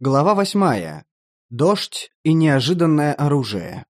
Глава восьмая. Дождь и неожиданное оружие.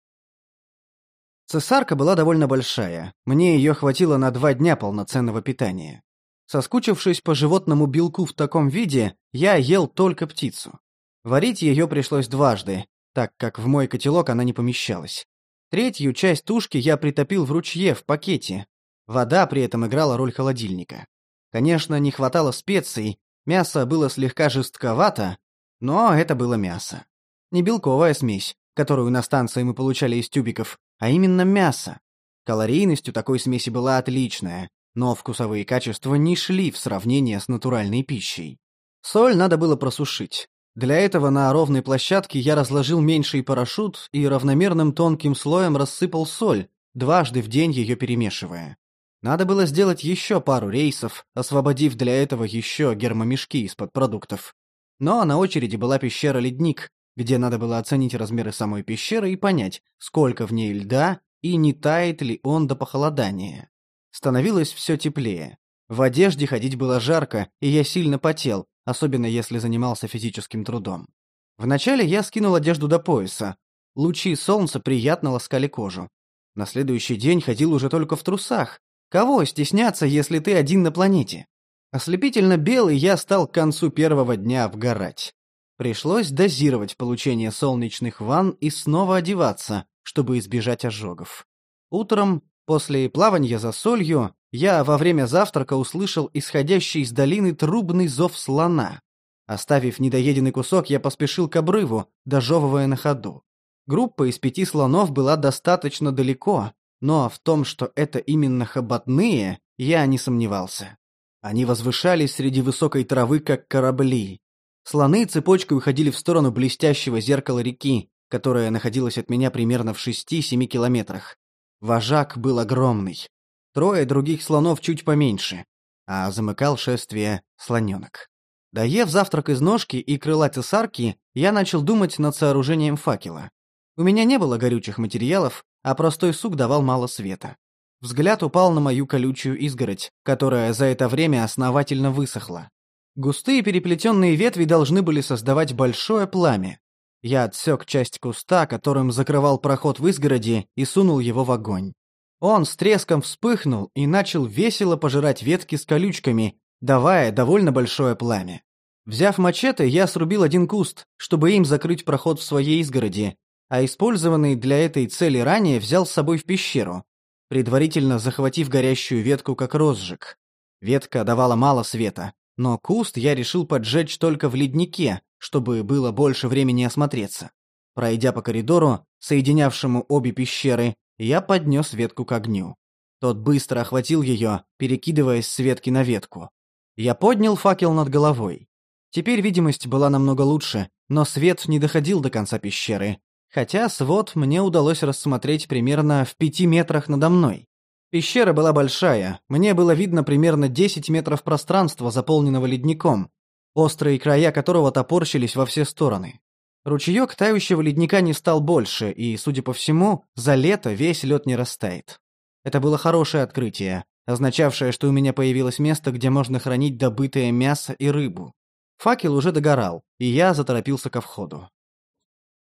Цесарка была довольно большая. Мне ее хватило на два дня полноценного питания. Соскучившись по животному белку в таком виде, я ел только птицу. Варить ее пришлось дважды, так как в мой котелок она не помещалась. Третью часть тушки я притопил в ручье в пакете. Вода при этом играла роль холодильника. Конечно, не хватало специй, мясо было слегка жестковато, но это было мясо. Не белковая смесь, которую на станции мы получали из тюбиков, а именно мясо. Калорийность у такой смеси была отличная, но вкусовые качества не шли в сравнение с натуральной пищей. Соль надо было просушить. Для этого на ровной площадке я разложил меньший парашют и равномерным тонким слоем рассыпал соль, дважды в день ее перемешивая. Надо было сделать еще пару рейсов, освободив для этого еще гермомешки из-под продуктов. Но на очереди была пещера «Ледник», где надо было оценить размеры самой пещеры и понять, сколько в ней льда и не тает ли он до похолодания. Становилось все теплее. В одежде ходить было жарко, и я сильно потел, особенно если занимался физическим трудом. Вначале я скинул одежду до пояса. Лучи солнца приятно ласкали кожу. На следующий день ходил уже только в трусах. Кого стесняться, если ты один на планете? Ослепительно белый я стал к концу первого дня обгорать. Пришлось дозировать получение солнечных ванн и снова одеваться, чтобы избежать ожогов. Утром, после плавания за солью, я во время завтрака услышал исходящий из долины трубный зов слона. Оставив недоеденный кусок, я поспешил к обрыву, дожевывая на ходу. Группа из пяти слонов была достаточно далеко, но в том, что это именно хоботные, я не сомневался. Они возвышались среди высокой травы, как корабли. Слоны цепочкой уходили в сторону блестящего зеркала реки, которая находилась от меня примерно в шести-семи километрах. Вожак был огромный. Трое других слонов чуть поменьше, а замыкал шествие слоненок. Доев завтрак из ножки и крыла цесарки, я начал думать над сооружением факела. У меня не было горючих материалов, а простой сук давал мало света. Взгляд упал на мою колючую изгородь, которая за это время основательно высохла. Густые переплетенные ветви должны были создавать большое пламя. Я отсек часть куста, которым закрывал проход в изгороди, и сунул его в огонь. Он с треском вспыхнул и начал весело пожирать ветки с колючками, давая довольно большое пламя. Взяв мачете, я срубил один куст, чтобы им закрыть проход в своей изгороди, а использованный для этой цели ранее взял с собой в пещеру, предварительно захватив горящую ветку как розжиг. Ветка давала мало света, но куст я решил поджечь только в леднике, чтобы было больше времени осмотреться. Пройдя по коридору, соединявшему обе пещеры, я поднес ветку к огню. Тот быстро охватил ее, перекидываясь с ветки на ветку. Я поднял факел над головой. Теперь видимость была намного лучше, но свет не доходил до конца пещеры, хотя свод мне удалось рассмотреть примерно в пяти метрах надо мной. Пещера была большая, мне было видно примерно 10 метров пространства, заполненного ледником, острые края которого топорщились во все стороны. Ручеек тающего ледника не стал больше, и, судя по всему, за лето весь лед не растает. Это было хорошее открытие, означавшее, что у меня появилось место, где можно хранить добытое мясо и рыбу. Факел уже догорал, и я заторопился ко входу.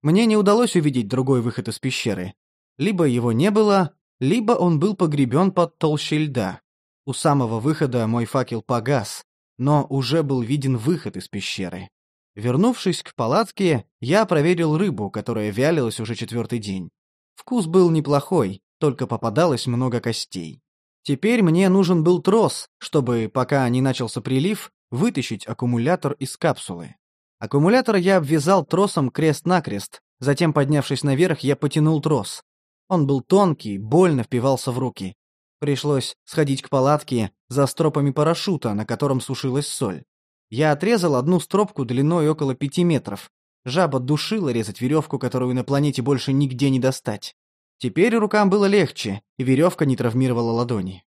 Мне не удалось увидеть другой выход из пещеры. Либо его не было, либо он был погребен под толщей льда. У самого выхода мой факел погас, но уже был виден выход из пещеры. Вернувшись к палатке, я проверил рыбу, которая вялилась уже четвертый день. Вкус был неплохой, только попадалось много костей. Теперь мне нужен был трос, чтобы, пока не начался прилив, вытащить аккумулятор из капсулы. Аккумулятор я обвязал тросом крест-накрест, затем, поднявшись наверх, я потянул трос. Он был тонкий, больно впивался в руки. Пришлось сходить к палатке за стропами парашюта, на котором сушилась соль. Я отрезал одну стропку длиной около пяти метров. Жаба душила резать веревку, которую на планете больше нигде не достать. Теперь рукам было легче, и веревка не травмировала ладони.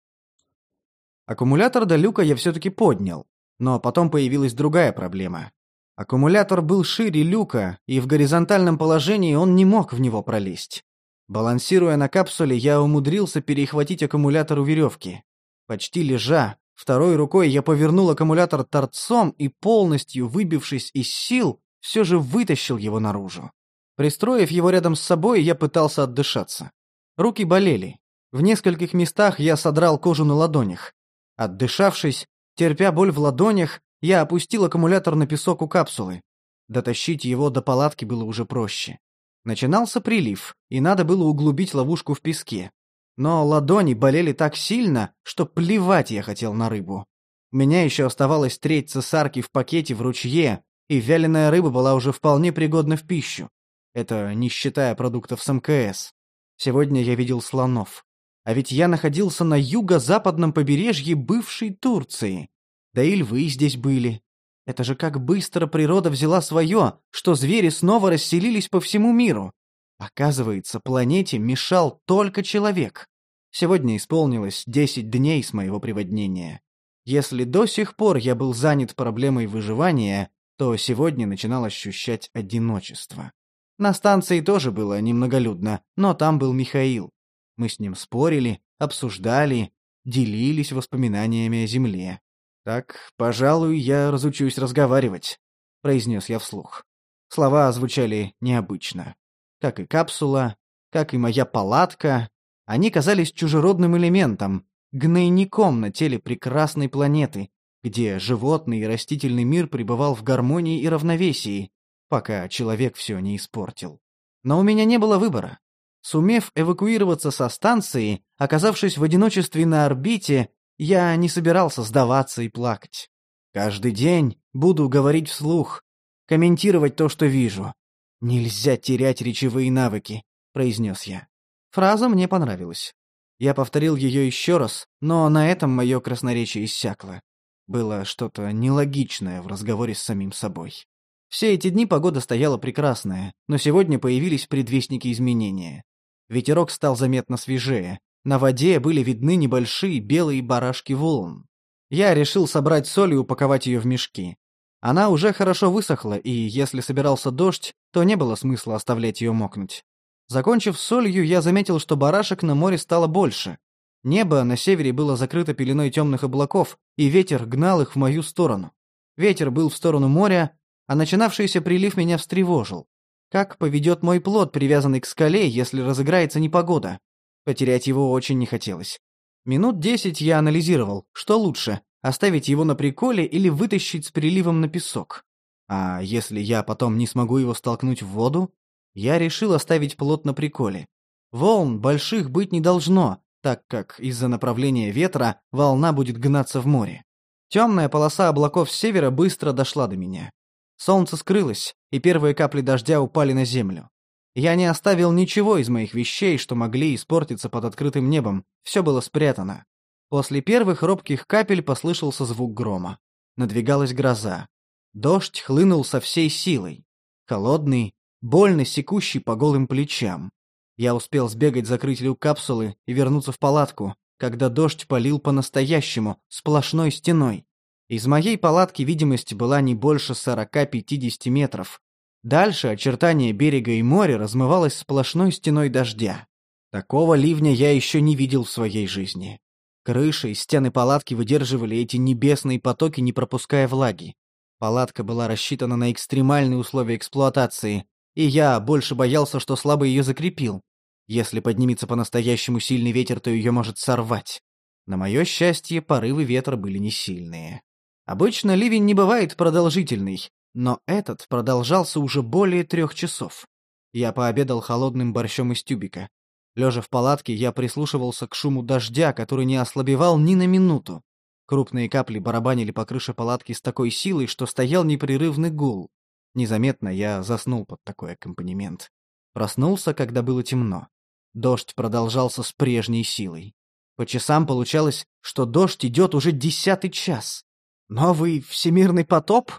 Аккумулятор до люка я все-таки поднял, но потом появилась другая проблема. Аккумулятор был шире люка, и в горизонтальном положении он не мог в него пролезть. Балансируя на капсуле, я умудрился перехватить аккумулятор у веревки. Почти лежа, второй рукой я повернул аккумулятор торцом и, полностью выбившись из сил, все же вытащил его наружу. Пристроив его рядом с собой, я пытался отдышаться. Руки болели. В нескольких местах я содрал кожу на ладонях. Отдышавшись, терпя боль в ладонях, я опустил аккумулятор на песок у капсулы. Дотащить его до палатки было уже проще. Начинался прилив, и надо было углубить ловушку в песке. Но ладони болели так сильно, что плевать я хотел на рыбу. У меня еще оставалась треть цесарки в пакете в ручье, и вяленая рыба была уже вполне пригодна в пищу. Это не считая продуктов с МКС. Сегодня я видел слонов. А ведь я находился на юго-западном побережье бывшей Турции. Да и львы здесь были. Это же как быстро природа взяла свое, что звери снова расселились по всему миру. Оказывается, планете мешал только человек. Сегодня исполнилось 10 дней с моего приводнения. Если до сих пор я был занят проблемой выживания, то сегодня начинал ощущать одиночество. На станции тоже было немноголюдно, но там был Михаил. Мы с ним спорили, обсуждали, делились воспоминаниями о Земле. «Так, пожалуй, я разучусь разговаривать», — произнес я вслух. Слова звучали необычно. Как и капсула, как и моя палатка, они казались чужеродным элементом, гнойником на теле прекрасной планеты, где животный и растительный мир пребывал в гармонии и равновесии, пока человек все не испортил. Но у меня не было выбора. Сумев эвакуироваться со станции, оказавшись в одиночестве на орбите, я не собирался сдаваться и плакать. Каждый день буду говорить вслух, комментировать то, что вижу. «Нельзя терять речевые навыки», — произнес я. Фраза мне понравилась. Я повторил ее еще раз, но на этом мое красноречие иссякло. Было что-то нелогичное в разговоре с самим собой. Все эти дни погода стояла прекрасная, но сегодня появились предвестники изменения. Ветерок стал заметно свежее, на воде были видны небольшие белые барашки волн. Я решил собрать соль и упаковать ее в мешки. Она уже хорошо высохла, и если собирался дождь, то не было смысла оставлять ее мокнуть. Закончив солью, я заметил, что барашек на море стало больше. Небо на севере было закрыто пеленой темных облаков, и ветер гнал их в мою сторону. Ветер был в сторону моря, а начинавшийся прилив меня встревожил. Как поведет мой плод, привязанный к скале, если разыграется непогода? Потерять его очень не хотелось. Минут десять я анализировал, что лучше, оставить его на приколе или вытащить с приливом на песок. А если я потом не смогу его столкнуть в воду? Я решил оставить плот на приколе. Волн больших быть не должно, так как из-за направления ветра волна будет гнаться в море. Темная полоса облаков с севера быстро дошла до меня. Солнце скрылось, и первые капли дождя упали на землю. Я не оставил ничего из моих вещей, что могли испортиться под открытым небом. Все было спрятано. После первых робких капель послышался звук грома. Надвигалась гроза. Дождь хлынул со всей силой. Холодный, больно секущий по голым плечам. Я успел сбегать закрыть люк капсулы и вернуться в палатку, когда дождь полил по-настоящему, сплошной стеной. Из моей палатки видимость была не больше 40-50 метров, Дальше очертание берега и моря размывалось сплошной стеной дождя. Такого ливня я еще не видел в своей жизни. Крыши и стены палатки выдерживали эти небесные потоки, не пропуская влаги. Палатка была рассчитана на экстремальные условия эксплуатации, и я больше боялся, что слабо ее закрепил. Если поднимется по-настоящему сильный ветер, то ее может сорвать. На мое счастье, порывы ветра были не сильные. Обычно ливень не бывает продолжительный, но этот продолжался уже более трех часов. Я пообедал холодным борщом из тюбика. Лежа в палатке, я прислушивался к шуму дождя, который не ослабевал ни на минуту. Крупные капли барабанили по крыше палатки с такой силой, что стоял непрерывный гул. Незаметно я заснул под такой аккомпанемент. Проснулся, когда было темно. Дождь продолжался с прежней силой. По часам получалось, что дождь идет уже десятый час. Новый всемирный потоп?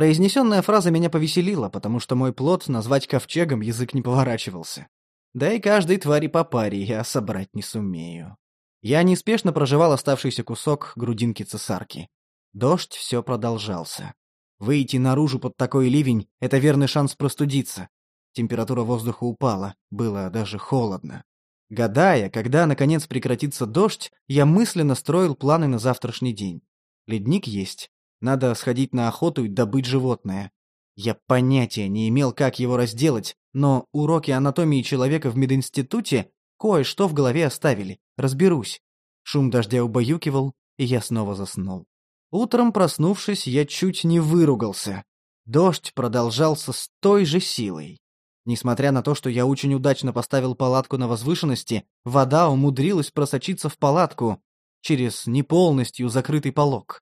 Произнесенная фраза меня повеселила, потому что мой плод назвать ковчегом язык не поворачивался. Да и каждой твари по паре я собрать не сумею. Я неспешно проживал оставшийся кусок грудинки цесарки. Дождь все продолжался. Выйти наружу под такой ливень — это верный шанс простудиться. Температура воздуха упала, было даже холодно. Гадая, когда наконец прекратится дождь, я мысленно строил планы на завтрашний день. Ледник есть, надо сходить на охоту и добыть животное. Я понятия не имел, как его разделать, но уроки анатомии человека в мединституте кое-что в голове оставили. Разберусь. Шум дождя убаюкивал, и я снова заснул. Утром, проснувшись, я чуть не выругался. Дождь продолжался с той же силой. Несмотря на то, что я очень удачно поставил палатку на возвышенности, вода умудрилась просочиться в палатку через не полностью закрытый полог.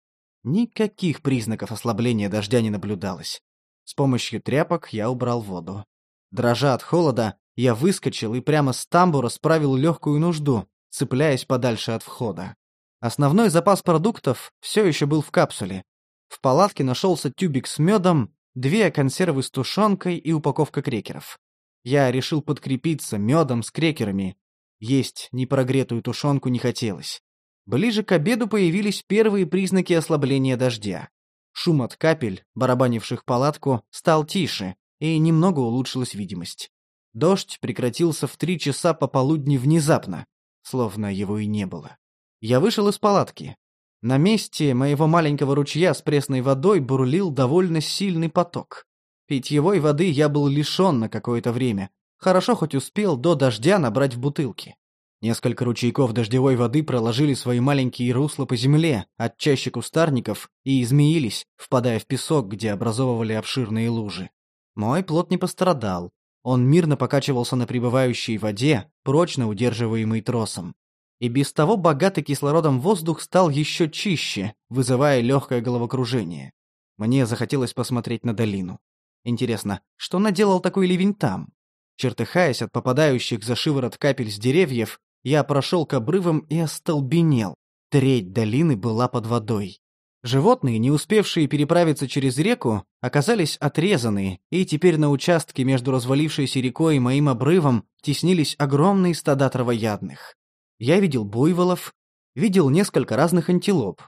Никаких признаков ослабления дождя не наблюдалось. С помощью тряпок я убрал воду. Дрожа от холода, я выскочил и прямо с тамбура справил легкую нужду, цепляясь подальше от входа. Основной запас продуктов все еще был в капсуле. В палатке нашелся тюбик с медом, две консервы с тушенкой и упаковка крекеров. Я решил подкрепиться медом с крекерами. Есть непрогретую тушенку не хотелось. Ближе к обеду появились первые признаки ослабления дождя. Шум от капель, барабанивших палатку, стал тише, и немного улучшилась видимость. Дождь прекратился в три часа пополудни внезапно, словно его и не было. Я вышел из палатки. На месте моего маленького ручья с пресной водой бурлил довольно сильный поток. Питьевой воды я был лишен на какое-то время. Хорошо хоть успел до дождя набрать в бутылки. Несколько ручейков дождевой воды проложили свои маленькие русла по земле от чаще кустарников и измеились, впадая в песок, где образовывали обширные лужи. Мой плод не пострадал. Он мирно покачивался на прибывающей воде, прочно удерживаемый тросом. И без того богатый кислородом воздух стал еще чище, вызывая легкое головокружение. Мне захотелось посмотреть на долину. Интересно, что наделал такой ливень там? Чертыхаясь от попадающих за шиворот капель с деревьев, я прошел к обрывам и остолбенел. Треть долины была под водой. Животные, не успевшие переправиться через реку, оказались отрезаны, и теперь на участке между развалившейся рекой и моим обрывом теснились огромные стада травоядных. Я видел буйволов, видел несколько разных антилоп.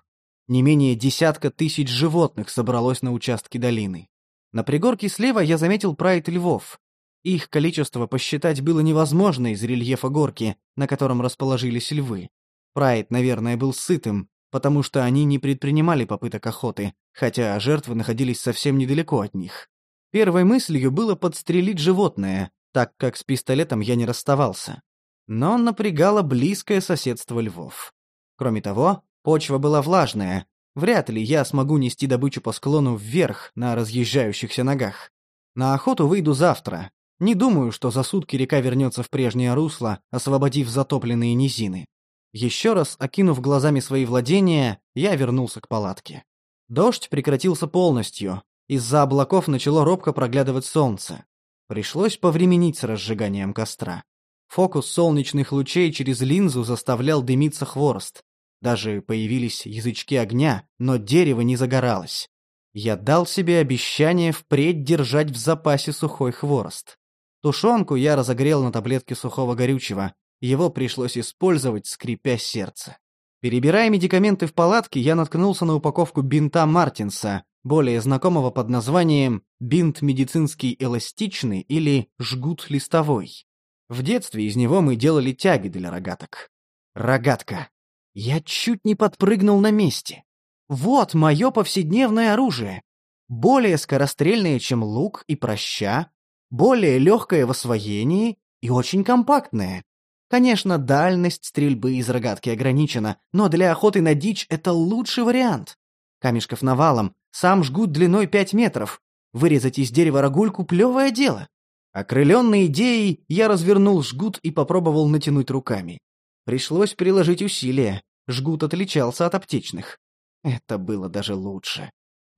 Не менее десятка тысяч животных собралось на участке долины. На пригорке слева я заметил прайд львов. Их количество посчитать было невозможно из рельефа горки, на котором расположились львы. Прайд, наверное, был сытым, потому что они не предпринимали попыток охоты, хотя жертвы находились совсем недалеко от них. Первой мыслью было подстрелить животное, так как с пистолетом я не расставался но напрягало близкое соседство львов. Кроме того, почва была влажная, вряд ли я смогу нести добычу по склону вверх на разъезжающихся ногах. На охоту выйду завтра. Не думаю, что за сутки река вернется в прежнее русло, освободив затопленные низины. Еще раз окинув глазами свои владения, я вернулся к палатке. Дождь прекратился полностью. Из-за облаков начало робко проглядывать солнце. Пришлось повременить с разжиганием костра. Фокус солнечных лучей через линзу заставлял дымиться хворост. Даже появились язычки огня, но дерево не загоралось. Я дал себе обещание впредь держать в запасе сухой хворост. Тушенку я разогрел на таблетке сухого горючего. Его пришлось использовать, скрипя сердце. Перебирая медикаменты в палатке, я наткнулся на упаковку бинта Мартинса, более знакомого под названием «бинт медицинский эластичный» или «жгут листовой». В детстве из него мы делали тяги для рогаток. Рогатка. Я чуть не подпрыгнул на месте. Вот мое повседневное оружие. Более скорострельное, чем лук и проща, более легкое в освоении и очень компактное. Конечно, дальность стрельбы из рогатки ограничена, но для охоты на дичь это лучший вариант. Камешков навалом, сам жгут длиной 5 метров. Вырезать из дерева рогульку — плевое дело. Окрыленной идеей, я развернул жгут и попробовал натянуть руками. Пришлось приложить усилия. Жгут отличался от аптечных. Это было даже лучше.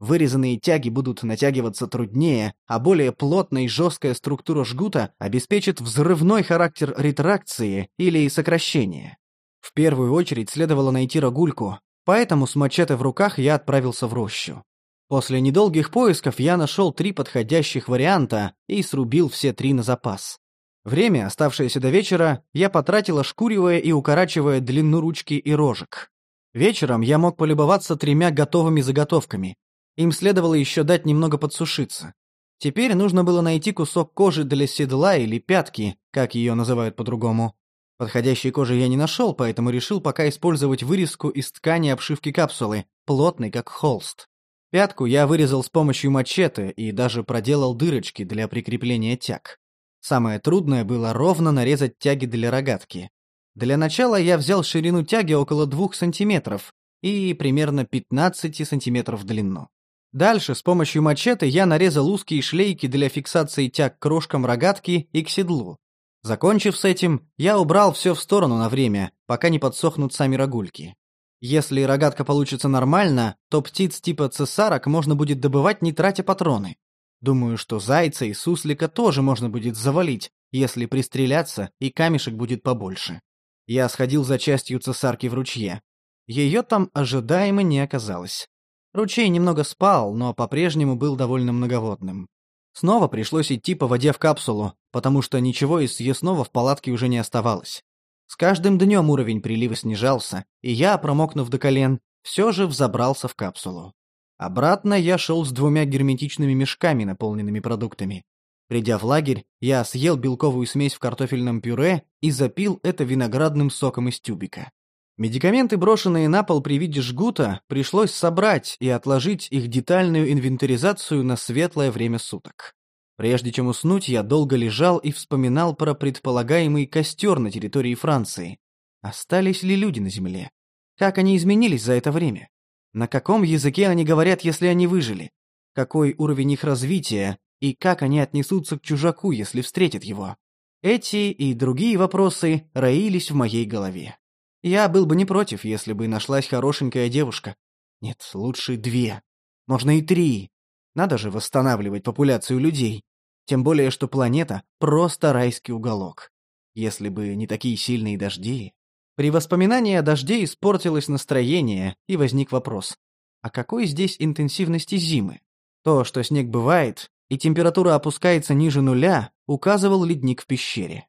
Вырезанные тяги будут натягиваться труднее, а более плотная и жесткая структура жгута обеспечит взрывной характер ретракции или сокращения. В первую очередь следовало найти рогульку, поэтому с мачете в руках я отправился в рощу. После недолгих поисков я нашел три подходящих варианта и срубил все три на запас. Время, оставшееся до вечера, я потратил ошкуривая и укорачивая длину ручки и рожек. Вечером я мог полюбоваться тремя готовыми заготовками. Им следовало еще дать немного подсушиться. Теперь нужно было найти кусок кожи для седла или пятки, как ее называют по-другому. Подходящей кожи я не нашел, поэтому решил пока использовать вырезку из ткани обшивки капсулы, плотной как холст. Пятку я вырезал с помощью мачете и даже проделал дырочки для прикрепления тяг. Самое трудное было ровно нарезать тяги для рогатки. Для начала я взял ширину тяги около 2 сантиметров и примерно 15 сантиметров в длину. Дальше с помощью мачете я нарезал узкие шлейки для фиксации тяг к рожкам рогатки и к седлу. Закончив с этим, я убрал все в сторону на время, пока не подсохнут сами рогульки. Если рогатка получится нормально, то птиц типа цесарок можно будет добывать, не тратя патроны. Думаю, что зайца и суслика тоже можно будет завалить, если пристреляться и камешек будет побольше. Я сходил за частью цесарки в ручье. Ее там ожидаемо не оказалось. Ручей немного спал, но по-прежнему был довольно многоводным. Снова пришлось идти по воде в капсулу, потому что ничего из съестного в палатке уже не оставалось. С каждым днем уровень прилива снижался, и я, промокнув до колен, все же взобрался в капсулу. Обратно я шел с двумя герметичными мешками, наполненными продуктами. Придя в лагерь, я съел белковую смесь в картофельном пюре и запил это виноградным соком из тюбика. Медикаменты, брошенные на пол при виде жгута, пришлось собрать и отложить их детальную инвентаризацию на светлое время суток. Прежде чем уснуть, я долго лежал и вспоминал про предполагаемый костер на территории Франции. Остались ли люди на Земле? Как они изменились за это время? На каком языке они говорят, если они выжили? Какой уровень их развития и как они отнесутся к чужаку, если встретят его? Эти и другие вопросы роились в моей голове. Я был бы не против, если бы нашлась хорошенькая девушка. Нет, лучше две. Можно и три. Надо же восстанавливать популяцию людей. Тем более, что планета — просто райский уголок. Если бы не такие сильные дожди... При воспоминании о дожде испортилось настроение, и возник вопрос. А какой здесь интенсивности зимы? То, что снег бывает, и температура опускается ниже нуля, указывал ледник в пещере.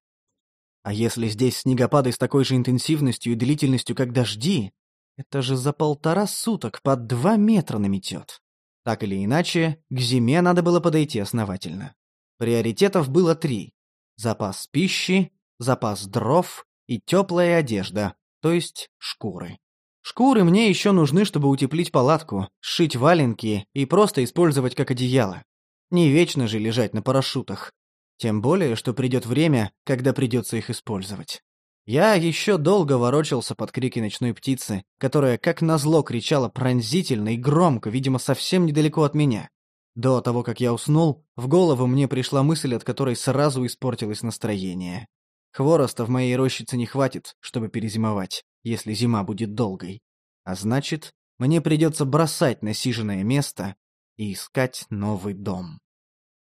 А если здесь снегопады с такой же интенсивностью и длительностью, как дожди, это же за полтора суток под два метра наметет. Так или иначе, к зиме надо было подойти основательно. Приоритетов было три. Запас пищи, запас дров и теплая одежда, то есть шкуры. Шкуры мне еще нужны, чтобы утеплить палатку, сшить валенки и просто использовать как одеяло. Не вечно же лежать на парашютах. Тем более, что придет время, когда придется их использовать. Я еще долго ворочался под крики ночной птицы, которая как назло кричала пронзительно и громко, видимо, совсем недалеко от меня. До того, как я уснул, в голову мне пришла мысль, от которой сразу испортилось настроение. Хвороста в моей рощице не хватит, чтобы перезимовать, если зима будет долгой. А значит, мне придется бросать насиженное место и искать новый дом.